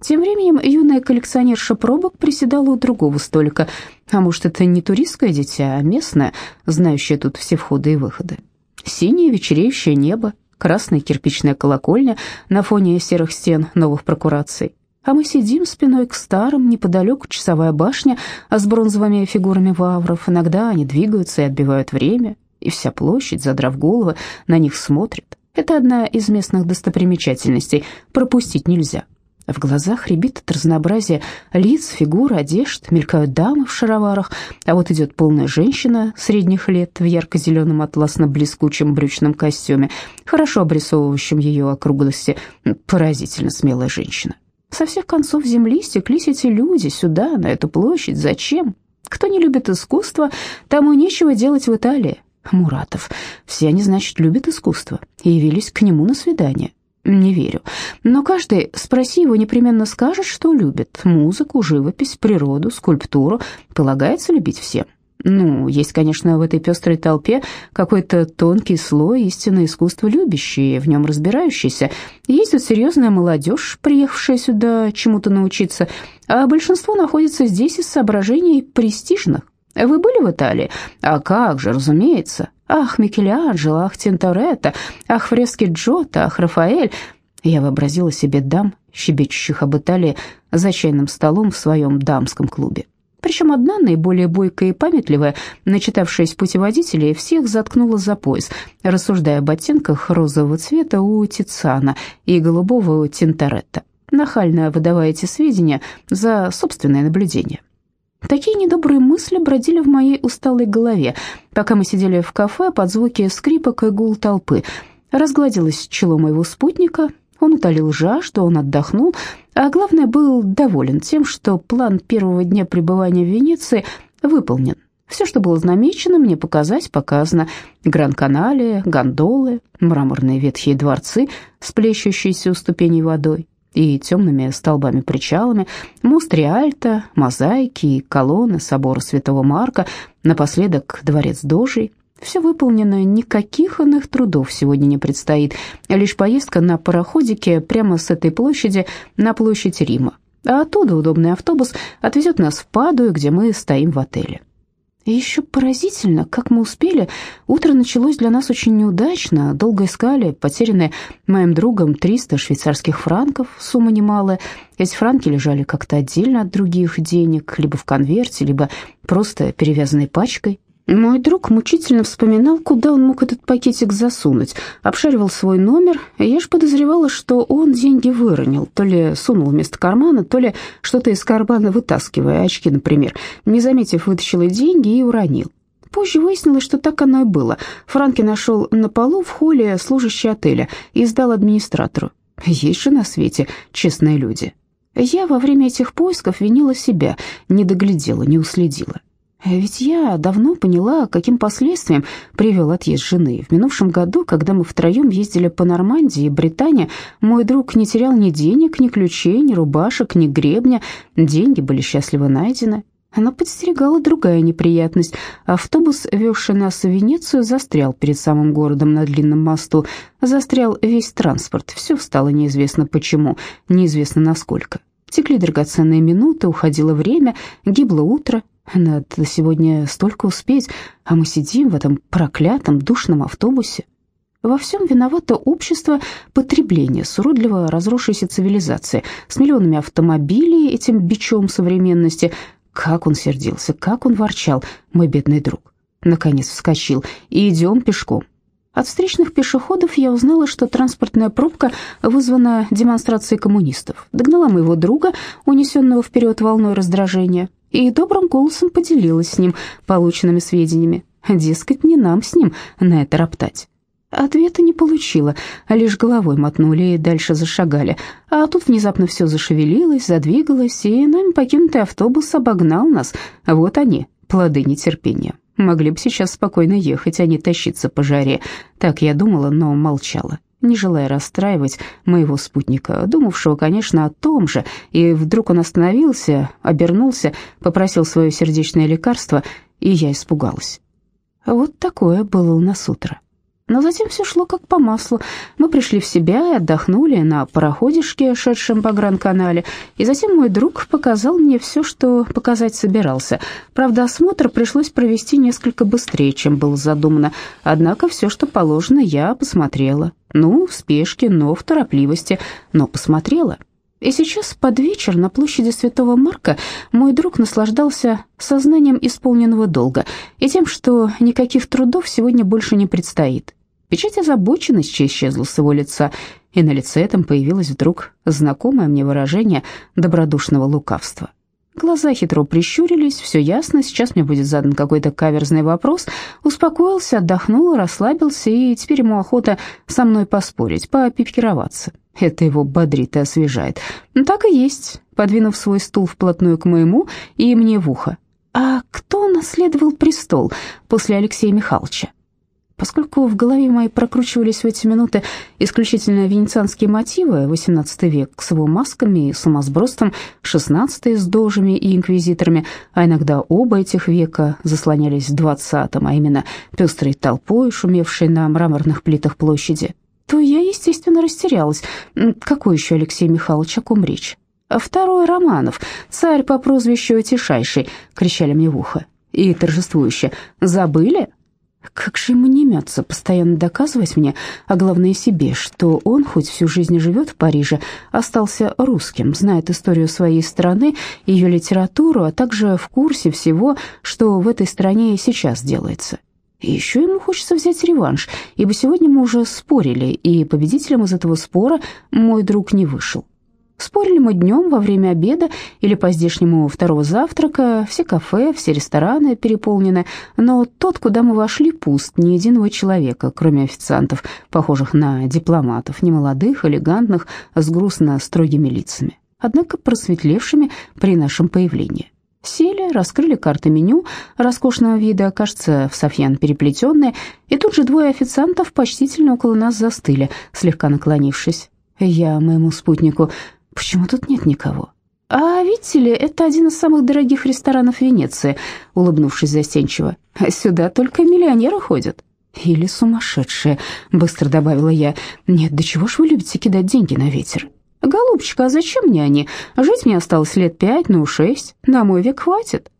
Тем временем юная коллекционерша пробок приседала у другого столика. А может, это не туристское дитя, а местное, знающее тут все входы и выходы. Синее вечереющее небо, красная кирпичная колокольня на фоне серых стен новых прокураций. А мы сидим спиной к старым, неподалеку часовая башня, а с бронзовыми фигурами вавров. Иногда они двигаются и отбивают время, и вся площадь, задрав головы, на них смотрит. Это одна из местных достопримечательностей, пропустить нельзя. В глазах рябит от разнообразия лиц, фигур, одежд, мелькают дамы в шароварах, а вот идет полная женщина средних лет в ярко-зеленом атласно-блескучем брючном костюме, хорошо обрисовывающем ее округлости, поразительно смелая женщина. Со всех концов земли стеклись эти люди сюда, на эту площадь. Зачем? Кто не любит искусство, тому нечего делать в Италии. Муратов. Все они, значит, любят искусство и явились к нему на свидание. Не верю. Но каждый, спроси его, непременно скажет, что любит. Музыку, живопись, природу, скульптуру. Полагается любить всем. Ну, есть, конечно, в этой пестрой толпе какой-то тонкий слой истинно искусства любящий, в нем разбирающийся. Есть тут серьезная молодежь, приехавшая сюда чему-то научиться, а большинство находится здесь из соображений престижных. Вы были в Италии? А как же, разумеется. Ах, Микеланджело, ах, Тинторетто, ах, фрески Джота, ах, Рафаэль. Я вообразила себе дам, щебечущих об Италии, за чайным столом в своем дамском клубе. Причем одна, наиболее бойкая и памятливая, начитавшаяся путеводителей, всех заткнула за пояс, рассуждая об оттенках розового цвета у Тициана и голубого у Тинторетто, нахально выдавая эти сведения за собственное наблюдение. Такие недобрые мысли бродили в моей усталой голове, пока мы сидели в кафе под звуки скрипок и гул толпы. Разгладилось чело моего спутника, он утолил жажду, он отдохнул, а главное, был доволен тем, что план первого дня пребывания в Венеции выполнен. Все, что было намечено, мне показать, показано. Гран-канале, гондолы, мраморные ветхие дворцы с плещущейся у ступеней водой и темными столбами-причалами, мост Риальто, мозаики и колонны собора Святого Марка, напоследок дворец Дожий, все выполнено, никаких иных трудов сегодня не предстоит, лишь поездка на пароходике прямо с этой площади на площадь Рима. А оттуда удобный автобус отвезет нас в Падую, где мы стоим в отеле. И еще поразительно, как мы успели. Утро началось для нас очень неудачно. Долго искали, потерянные моим другом 300 швейцарских франков, сумма немалая. Эти франки лежали как-то отдельно от других денег, либо в конверте, либо просто перевязанной пачкой. Мой друг мучительно вспоминал, куда он мог этот пакетик засунуть. Обшаривал свой номер, и я ж подозревала, что он деньги выронил, то ли сунул вместо кармана, то ли что-то из кармана вытаскивая, очки, например. Не заметив, вытащил деньги и уронил. Позже выяснилось, что так оно и было. Франки нашел на полу в холле служащий отеля и сдал администратору. Есть же на свете честные люди. Я во время этих поисков винила себя, не доглядела, не уследила. А ведь я давно поняла, каким последствиям привел отъезд жены. В минувшем году, когда мы втроем ездили по Нормандии и Британии, мой друг не терял ни денег, ни ключей, ни рубашек, ни гребня. Деньги были счастливо найдены. Она подстерегала другая неприятность. Автобус, везший нас в Венецию, застрял перед самым городом на длинном мосту. Застрял весь транспорт. Все стало неизвестно почему, неизвестно насколько. Текли драгоценные минуты, уходило время, гибло утро. Надо сегодня столько успеть, а мы сидим в этом проклятом душном автобусе. Во всем виновато общество потребления с уродливо разросшейся цивилизацией, с миллионами автомобилей, этим бичом современности. Как он сердился, как он ворчал, мой бедный друг. Наконец вскочил. И идем пешком. От встречных пешеходов я узнала, что транспортная пробка вызвана демонстрацией коммунистов. Догнала моего друга, унесенного вперед волной раздражения и добрым голосом поделилась с ним полученными сведениями. Дескать, не нам с ним на это роптать. Ответа не получила, а лишь головой мотнули и дальше зашагали. А тут внезапно все зашевелилось, задвигалось, и нами покинутый автобус обогнал нас. Вот они, плоды нетерпения. Могли бы сейчас спокойно ехать, а не тащиться по жаре. Так я думала, но молчала не желая расстраивать моего спутника, думавшего, конечно, о том же, и вдруг он остановился, обернулся, попросил свое сердечное лекарство, и я испугалась. Вот такое было у нас утро. Но затем все шло как по маслу. Мы пришли в себя и отдохнули на пароходишке, шедшем по Гран-канале, и затем мой друг показал мне все, что показать собирался. Правда, осмотр пришлось провести несколько быстрее, чем было задумано, однако все, что положено, я посмотрела. Ну, в спешке, но в торопливости, но посмотрела. И сейчас под вечер на площади Святого Марка мой друг наслаждался сознанием исполненного долга и тем, что никаких трудов сегодня больше не предстоит. Печать озабоченности исчезла с его лица, и на лице этом появилось вдруг знакомое мне выражение добродушного лукавства. Глаза хитро прищурились, все ясно, сейчас мне будет задан какой-то каверзный вопрос. Успокоился, отдохнул, расслабился, и теперь ему охота со мной поспорить, попикироваться. Это его бодрит и освежает. Так и есть, подвинув свой стул вплотную к моему и мне в ухо. А кто наследовал престол после Алексея Михайловича? Поскольку в голове моей прокручивались в эти минуты исключительно венецианские мотивы, XVIII век с его масками и сумасбродством, XVI с дожами и инквизиторами, а иногда оба этих века заслонялись XX, а именно пестрой толпой, шумевшей на мраморных плитах площади, то я, естественно, растерялась. Какой еще Алексей Михайлович, о ком речь? «Второй Романов, царь по прозвищу Тишайший», — кричали мне в ухо. И торжествующе. «Забыли?» Как же ему не мяться, постоянно доказывать мне, а главное себе, что он, хоть всю жизнь живет в Париже, остался русским, знает историю своей страны, ее литературу, а также в курсе всего, что в этой стране сейчас делается. И еще ему хочется взять реванш, ибо сегодня мы уже спорили, и победителем из этого спора мой друг не вышел. Спорили мы днем, во время обеда или по-здешнему второго завтрака, все кафе, все рестораны переполнены, но тот, куда мы вошли, пуст, ни единого человека, кроме официантов, похожих на дипломатов, немолодых, элегантных, с грустно строгими лицами, однако просветлевшими при нашем появлении. Сели, раскрыли карты меню роскошного вида, кажется, в софьян переплетенные, и тут же двое официантов почтительно около нас застыли, слегка наклонившись. Я моему спутнику Почему тут нет никого? А видите ли, это один из самых дорогих ресторанов Венеции, улыбнувшись застенчиво. Сюда только миллионеры ходят. Или сумасшедшие, быстро добавила я. Нет, да чего ж вы любите кидать деньги на ветер? Голубчик, а зачем мне они? Жить мне осталось лет пять, ну шесть, на мой век хватит.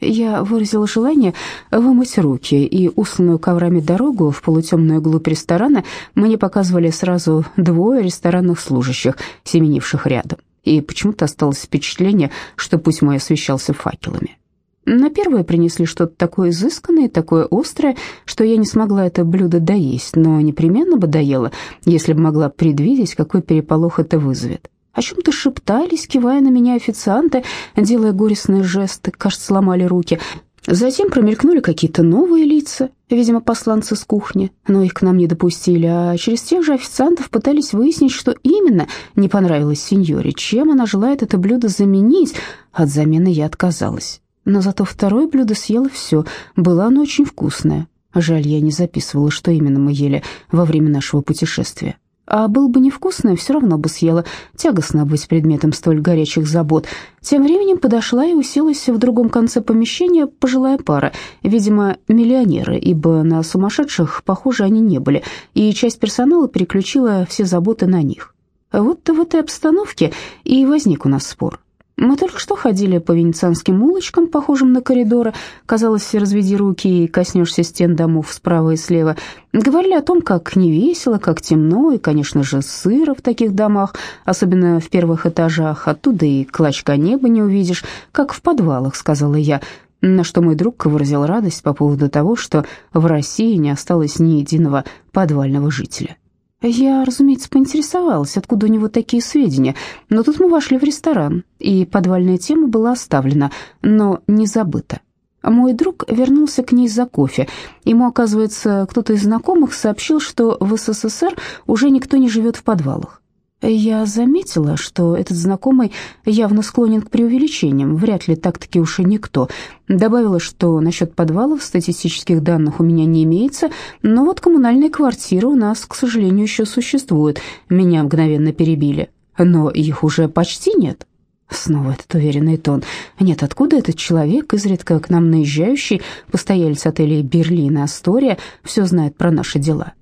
Я выразила желание вымыть руки, и усланную коврами дорогу в полутемную глубь ресторана мне показывали сразу двое ресторанных служащих, семенивших рядом. И почему-то осталось впечатление, что путь мой освещался факелами. На первое принесли что-то такое изысканное, такое острое, что я не смогла это блюдо доесть, но непременно бы доела, если бы могла предвидеть, какой переполох это вызовет. О чем-то шептались, кивая на меня официанты, делая горестные жесты, кажется, сломали руки. Затем промелькнули какие-то новые лица, видимо, посланцы с кухни, но их к нам не допустили, а через тех же официантов пытались выяснить, что именно не понравилось сеньоре, чем она желает это блюдо заменить. От замены я отказалась. Но зато второе блюдо съела все, было оно очень вкусное. Жаль, я не записывала, что именно мы ели во время нашего путешествия. А был бы невкусный, все равно бы съела. Тягостно быть предметом столь горячих забот. Тем временем подошла и уселась в другом конце помещения пожилая пара, видимо, миллионеры, ибо на сумасшедших, похоже, они не были, и часть персонала переключила все заботы на них. Вот-то в этой обстановке и возник у нас спор. Мы только что ходили по венецианским улочкам, похожим на коридоры. Казалось, разведи руки и коснешься стен домов справа и слева. Говорили о том, как невесело, как темно, и, конечно же, сыро в таких домах, особенно в первых этажах. Оттуда и клочка неба не увидишь, как в подвалах, сказала я. На что мой друг выразил радость по поводу того, что в России не осталось ни единого подвального жителя. Я, разумеется, поинтересовалась, откуда у него такие сведения, но тут мы вошли в ресторан, и подвальная тема была оставлена, но не забыта. Мой друг вернулся к ней за кофе. Ему, оказывается, кто-то из знакомых сообщил, что в СССР уже никто не живет в подвалах. Я заметила, что этот знакомый явно склонен к преувеличениям, вряд ли так-таки уж и никто. Добавила, что насчет подвалов статистических данных у меня не имеется, но вот коммунальные квартиры у нас, к сожалению, еще существуют. Меня мгновенно перебили, но их уже почти нет. Снова этот уверенный тон. Нет, откуда этот человек, изредка к нам наезжающий, постоялец отелей Берлин и Астория, все знает про наши дела?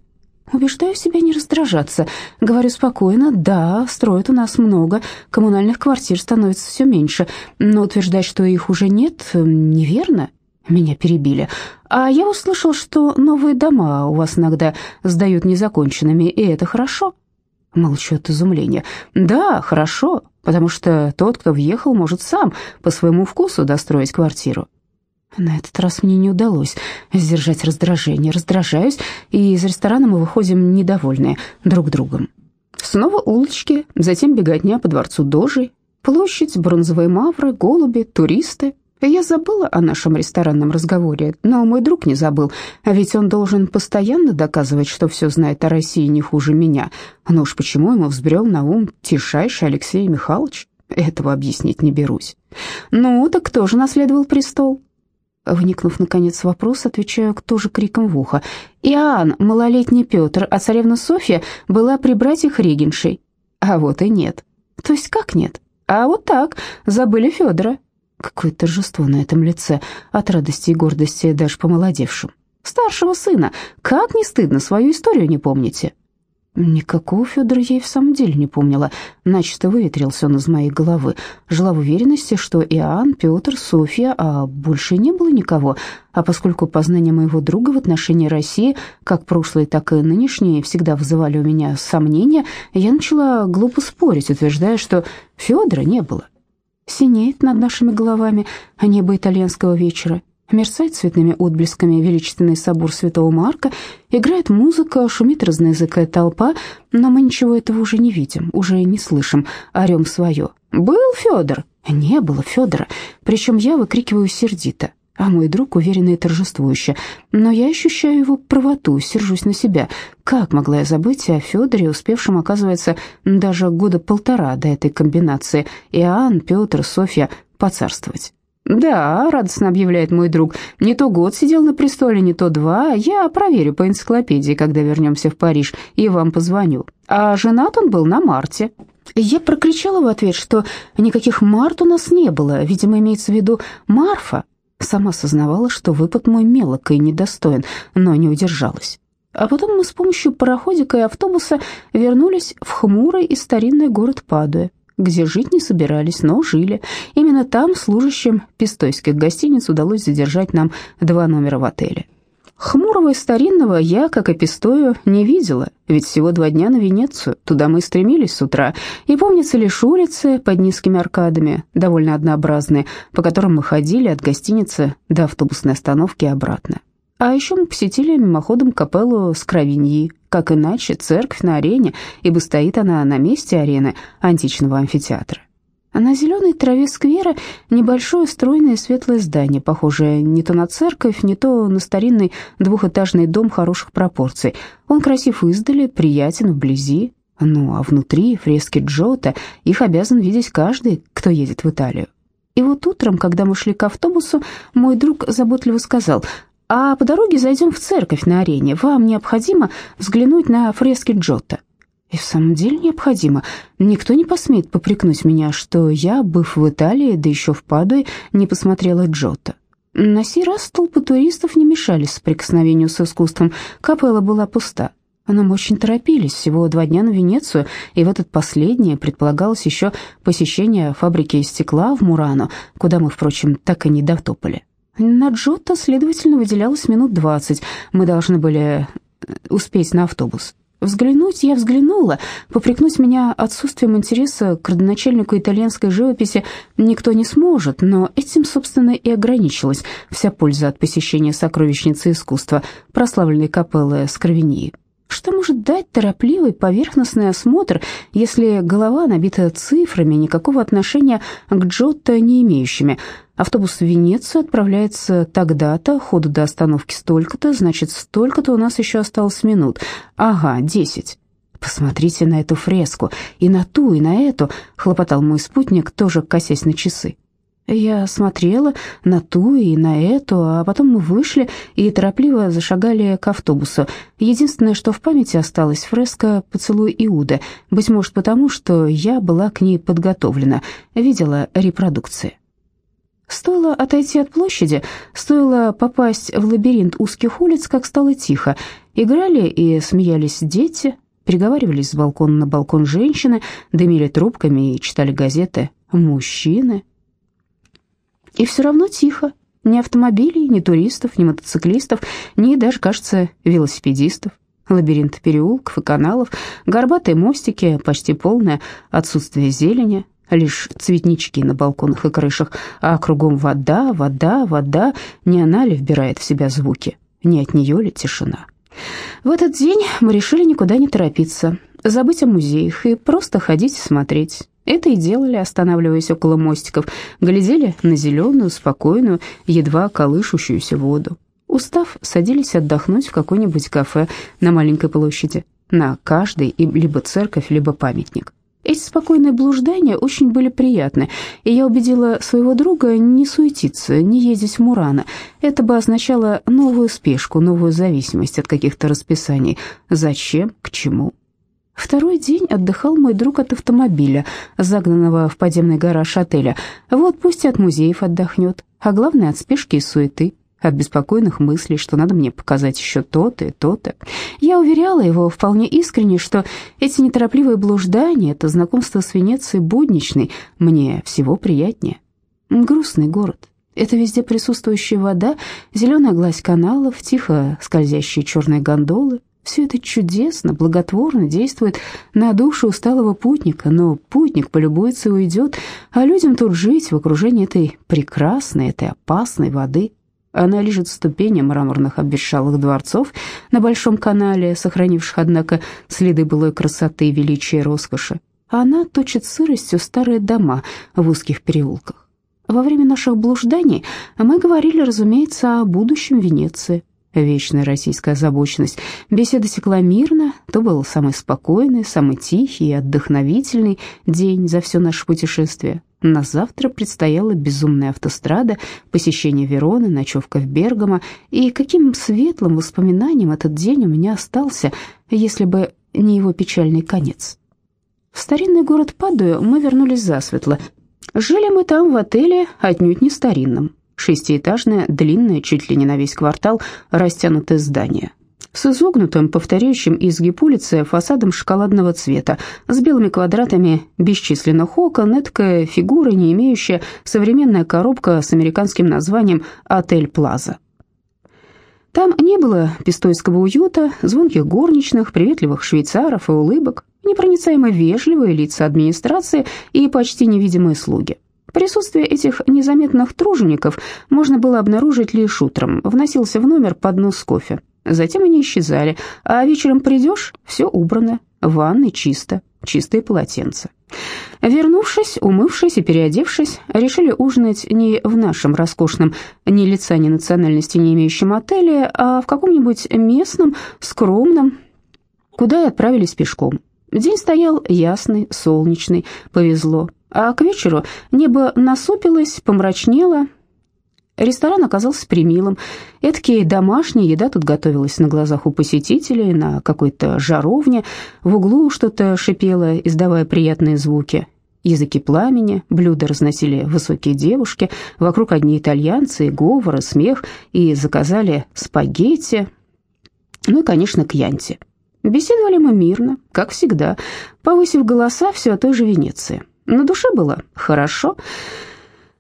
Убеждаю себя не раздражаться. Говорю спокойно, да, строят у нас много, коммунальных квартир становится все меньше, но утверждать, что их уже нет, неверно. Меня перебили. А я услышал, что новые дома у вас иногда сдают незаконченными, и это хорошо. Молчу от изумления. Да, хорошо, потому что тот, кто въехал, может сам по своему вкусу достроить квартиру. На этот раз мне не удалось сдержать раздражение. Раздражаюсь, и из ресторана мы выходим недовольные друг другом. Снова улочки, затем беготня по дворцу Дожи, площадь, бронзовые мавры, голуби, туристы. Я забыла о нашем ресторанном разговоре, но мой друг не забыл, а ведь он должен постоянно доказывать, что все знает о России не хуже меня. Но уж почему ему взбрел на ум тишайший Алексей Михайлович? Этого объяснить не берусь. Ну, так кто же наследовал престол? Вникнув, наконец, в вопрос, отвечаю тоже криком в ухо. «Иоанн, малолетний Петр, а царевна Софья была при братьях регеншей». А вот и нет. То есть как нет? А вот так, забыли Федора. Какое торжество на этом лице, от радости и гордости даже помолодевшим. Старшего сына, как не стыдно, свою историю не помните? Никакого Федора и в самом деле не помнила. Начисто выветрился он из моей головы. Жила в уверенности, что Иоанн, Петр, Софья, а больше не было никого. А поскольку познания моего друга в отношении России, как прошлые, так и нынешние, всегда вызывали у меня сомнения, я начала глупо спорить, утверждая, что Федора не было. Синеет над нашими головами небо итальянского вечера. Мерцает цветными отблесками величественный собор Святого Марка, играет музыка, шумит разноязыкая толпа, но мы ничего этого уже не видим, уже не слышим, орем свое. «Был Федор!» «Не было Федора!» Причем я выкрикиваю сердито, а мой друг уверенно и торжествующе. Но я ощущаю его правоту, сержусь на себя. Как могла я забыть о Федоре, успевшем, оказывается, даже года полтора до этой комбинации, Иоанн, Петр, Софья, поцарствовать? «Да», — радостно объявляет мой друг, — «не то год сидел на престоле, не то два. Я проверю по энциклопедии, когда вернемся в Париж, и вам позвоню. А женат он был на Марте». Я прокричала в ответ, что никаких Март у нас не было, видимо, имеется в виду Марфа. Сама сознавала, что выпад мой мелок и недостоин, но не удержалась. А потом мы с помощью пароходика и автобуса вернулись в хмурый и старинный город Падуя где жить не собирались, но жили. Именно там служащим пистойских гостиниц удалось задержать нам два номера в отеле. Хмурого и старинного я, как и Пистою, не видела, ведь всего два дня на Венецию, туда мы и стремились с утра, и помнится лишь улицы под низкими аркадами, довольно однообразные, по которым мы ходили от гостиницы до автобусной остановки и обратно. А еще мы посетили мимоходом капеллу Скровиньи, как иначе церковь на арене, ибо стоит она на месте арены античного амфитеатра. А на зеленой траве сквера небольшое стройное светлое здание, похожее не то на церковь, не то на старинный двухэтажный дом хороших пропорций. Он красив издали, приятен вблизи, ну а внутри фрески Джота, их обязан видеть каждый, кто едет в Италию. И вот утром, когда мы шли к автобусу, мой друг заботливо сказал, а по дороге зайдем в церковь на арене. Вам необходимо взглянуть на фрески Джотто». И в самом деле необходимо. Никто не посмеет попрекнуть меня, что я, быв в Италии, да еще в Падуе, не посмотрела Джотто. На сей раз толпы туристов не мешали соприкосновению с искусством. Капелла была пуста. Но мы очень торопились, всего два дня на Венецию, и в этот последний предполагалось еще посещение фабрики стекла в Мурано, куда мы, впрочем, так и не дотопали. На Джотто, следовательно, выделялось минут двадцать. Мы должны были э, успеть на автобус. Взглянуть я взглянула, попрекнуть меня отсутствием интереса к родоначальнику итальянской живописи никто не сможет, но этим, собственно, и ограничилась вся польза от посещения сокровищницы искусства, прославленной капеллы Скровении. Что может дать торопливый поверхностный осмотр, если голова набита цифрами, никакого отношения к Джотто не имеющими? Автобус в Венецию отправляется тогда-то, ходу до остановки столько-то, значит, столько-то у нас еще осталось минут. Ага, десять. Посмотрите на эту фреску, и на ту, и на эту, хлопотал мой спутник, тоже косясь на часы. Я смотрела на ту и на эту, а потом мы вышли и торопливо зашагали к автобусу. Единственное, что в памяти осталось, фреска «Поцелуй Иуды», быть может потому, что я была к ней подготовлена, видела репродукции. Стоило отойти от площади, стоило попасть в лабиринт узких улиц, как стало тихо. Играли и смеялись дети, переговаривались с балкона на балкон женщины, дымили трубками и читали газеты мужчины. И все равно тихо. Ни автомобилей, ни туристов, ни мотоциклистов, ни даже, кажется, велосипедистов. Лабиринт переулков и каналов, горбатые мостики, почти полное отсутствие зелени, лишь цветнички на балконах и крышах, а кругом вода, вода, вода, не она ли вбирает в себя звуки, не от нее ли тишина. В этот день мы решили никуда не торопиться, забыть о музеях и просто ходить и смотреть. Это и делали, останавливаясь около мостиков, глядели на зеленую, спокойную, едва колышущуюся воду. Устав, садились отдохнуть в какое-нибудь кафе на маленькой площади. На каждой либо церковь, либо памятник. Эти спокойные блуждания очень были приятны, и я убедила своего друга не суетиться, не ездить в Мурана. Это бы означало новую спешку, новую зависимость от каких-то расписаний. Зачем, к чему? Второй день отдыхал мой друг от автомобиля, загнанного в подземный гараж отеля. Вот пусть от музеев отдохнет, а главное от спешки и суеты, от беспокойных мыслей, что надо мне показать еще то-то и то-то. Я уверяла его вполне искренне, что эти неторопливые блуждания, это знакомство с Венецией будничной, мне всего приятнее. Грустный город. Это везде присутствующая вода, зеленая гладь каналов, тихо скользящие черные гондолы, все это чудесно, благотворно действует на душу усталого путника, но путник полюбуется и уйдет, а людям тут жить в окружении этой прекрасной, этой опасной воды. Она лежит в ступени мраморных обветшалых дворцов на Большом канале, сохранивших, однако, следы былой красоты, величия и роскоши. Она точит сыростью старые дома в узких переулках. Во время наших блужданий мы говорили, разумеется, о будущем Венеции, вечная российская озабоченность. Беседа текла мирно, то был самый спокойный, самый тихий и отдохновительный день за все наше путешествие. На завтра предстояла безумная автострада, посещение Вероны, ночевка в Бергамо, и каким светлым воспоминанием этот день у меня остался, если бы не его печальный конец. В старинный город Падую мы вернулись засветло. Жили мы там в отеле, отнюдь не старинном. Шестиэтажное, длинное, чуть ли не на весь квартал, растянутое здание. С изогнутым, повторяющим изгиб улицы фасадом шоколадного цвета, с белыми квадратами бесчисленных окон, эткая фигура, не имеющая современная коробка с американским названием «Отель Плаза». Там не было пистойского уюта, звонких горничных, приветливых швейцаров и улыбок, непроницаемо вежливые лица администрации и почти невидимые слуги. Присутствие этих незаметных тружеников можно было обнаружить лишь утром. Вносился в номер поднос кофе. Затем они исчезали, а вечером придешь, все убрано, в ванной чисто, чистые полотенца. Вернувшись, умывшись и переодевшись, решили ужинать не в нашем роскошном, ни лица, ни национальности не имеющем отеле, а в каком-нибудь местном, скромном, куда и отправились пешком. День стоял ясный, солнечный, повезло. А к вечеру небо насупилось, помрачнело. Ресторан оказался примилым. Эдакие домашняя еда тут готовилась на глазах у посетителей, на какой-то жаровне. В углу что-то шипело, издавая приятные звуки. Языки пламени, блюда разносили высокие девушки, вокруг одни итальянцы, говор и смех, и заказали спагетти, ну и, конечно, кьянти. Беседовали мы мирно, как всегда, повысив голоса все о той же Венеции. На душе было хорошо.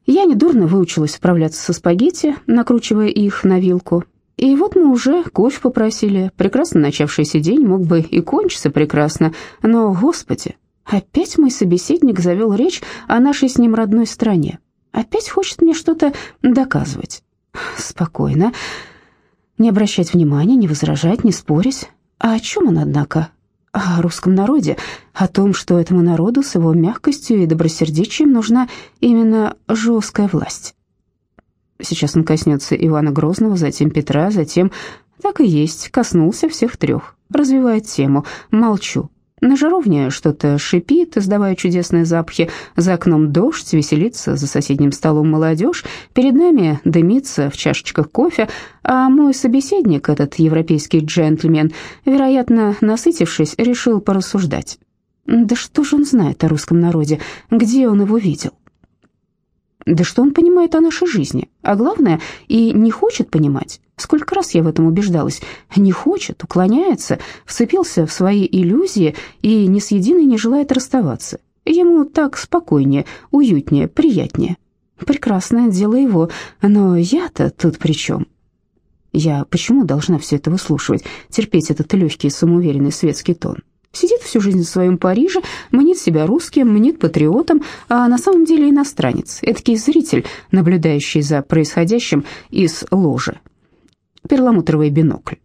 Я недурно выучилась справляться со спагетти, накручивая их на вилку. И вот мы уже кофе попросили. Прекрасно начавшийся день мог бы и кончиться прекрасно. Но, господи, опять мой собеседник завел речь о нашей с ним родной стране. Опять хочет мне что-то доказывать. Спокойно. Не обращать внимания, не возражать, не спорить. А о чем он, однако? О русском народе, о том, что этому народу с его мягкостью и добросердечием нужна именно жесткая власть. Сейчас он коснется Ивана Грозного, затем Петра, затем... Так и есть, коснулся всех трех. Развивает тему. Молчу. На жаровне что-то шипит, издавая чудесные запахи. За окном дождь, веселится за соседним столом молодежь. Перед нами дымится в чашечках кофе, а мой собеседник, этот европейский джентльмен, вероятно, насытившись, решил порассуждать. Да что же он знает о русском народе? Где он его видел? Да что он понимает о нашей жизни? А главное, и не хочет понимать. Сколько раз я в этом убеждалась. Не хочет, уклоняется, вцепился в свои иллюзии и ни с единой не желает расставаться. Ему так спокойнее, уютнее, приятнее. Прекрасное дело его, но я-то тут при чем? Я почему должна все это выслушивать, терпеть этот легкий, самоуверенный светский тон? Сидит всю жизнь в своем Париже, мнит себя русским, мнит патриотом, а на самом деле иностранец, эдакий зритель, наблюдающий за происходящим из ложи. Перламутровый бинокль.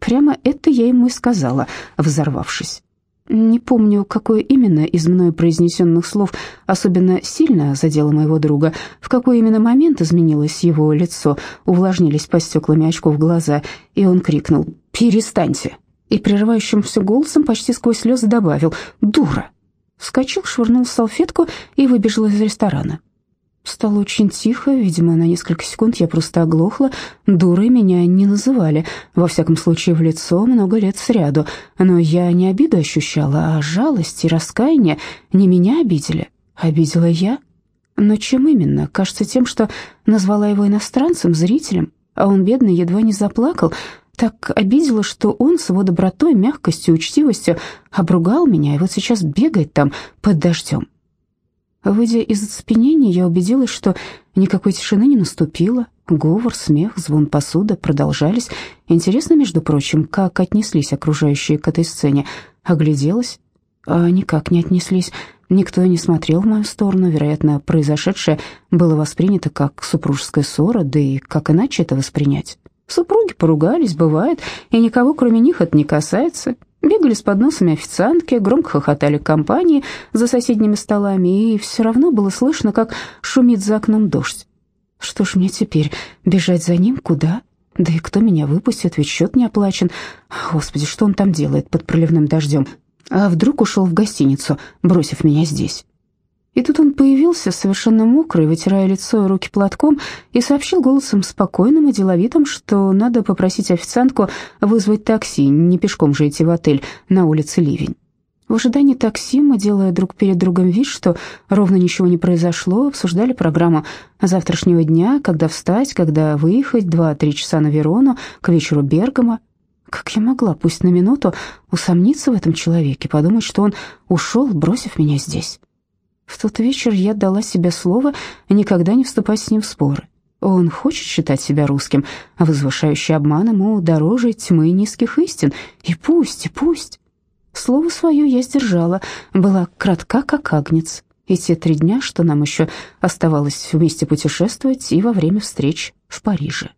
Прямо это я ему и сказала, взорвавшись. Не помню, какое именно из мною произнесенных слов особенно сильно задело моего друга, в какой именно момент изменилось его лицо, увлажнились по стеклами очков глаза, и он крикнул «Перестаньте!» и прерывающимся голосом почти сквозь слезы добавил «Дура!». Вскочил, швырнул салфетку и выбежал из ресторана. Стало очень тихо, видимо, на несколько секунд я просто оглохла. Дурой меня не называли, во всяком случае в лицо много лет сряду. Но я не обиду ощущала, а жалость и раскаяние не меня обидели. Обидела я. Но чем именно? Кажется, тем, что назвала его иностранцем, зрителем. А он, бедный, едва не заплакал. Так обидела, что он с его добротой, мягкостью, учтивостью обругал меня, и вот сейчас бегает там под дождем. Выйдя из оцепенения, я убедилась, что никакой тишины не наступило. Говор, смех, звон посуды продолжались. Интересно, между прочим, как отнеслись окружающие к этой сцене. Огляделась, а никак не отнеслись. Никто не смотрел в мою сторону. Вероятно, произошедшее было воспринято как супружеская ссора, да и как иначе это воспринять? Супруги поругались, бывает, и никого, кроме них, это не касается. Бегали с подносами официантки, громко хохотали компании за соседними столами, и все равно было слышно, как шумит за окном дождь. Что ж мне теперь, бежать за ним куда? Да и кто меня выпустит, ведь счет не оплачен. Господи, что он там делает под проливным дождем? А вдруг ушел в гостиницу, бросив меня здесь? И тут он появился, совершенно мокрый, вытирая лицо и руки платком, и сообщил голосом спокойным и деловитым, что надо попросить официантку вызвать такси, не пешком же идти в отель на улице Ливень. В ожидании такси мы, делая друг перед другом вид, что ровно ничего не произошло, обсуждали программу завтрашнего дня, когда встать, когда выехать, два-три часа на Верону, к вечеру Бергама. Как я могла, пусть на минуту, усомниться в этом человеке, подумать, что он ушел, бросив меня здесь? В тот вечер я дала себе слово никогда не вступать с ним в споры. Он хочет считать себя русским, а возвышающий обман ему дороже тьмы низких истин. И пусть, и пусть. Слово свое я сдержала, была кратка, как агнец. И те три дня, что нам еще оставалось вместе путешествовать, и во время встреч в Париже.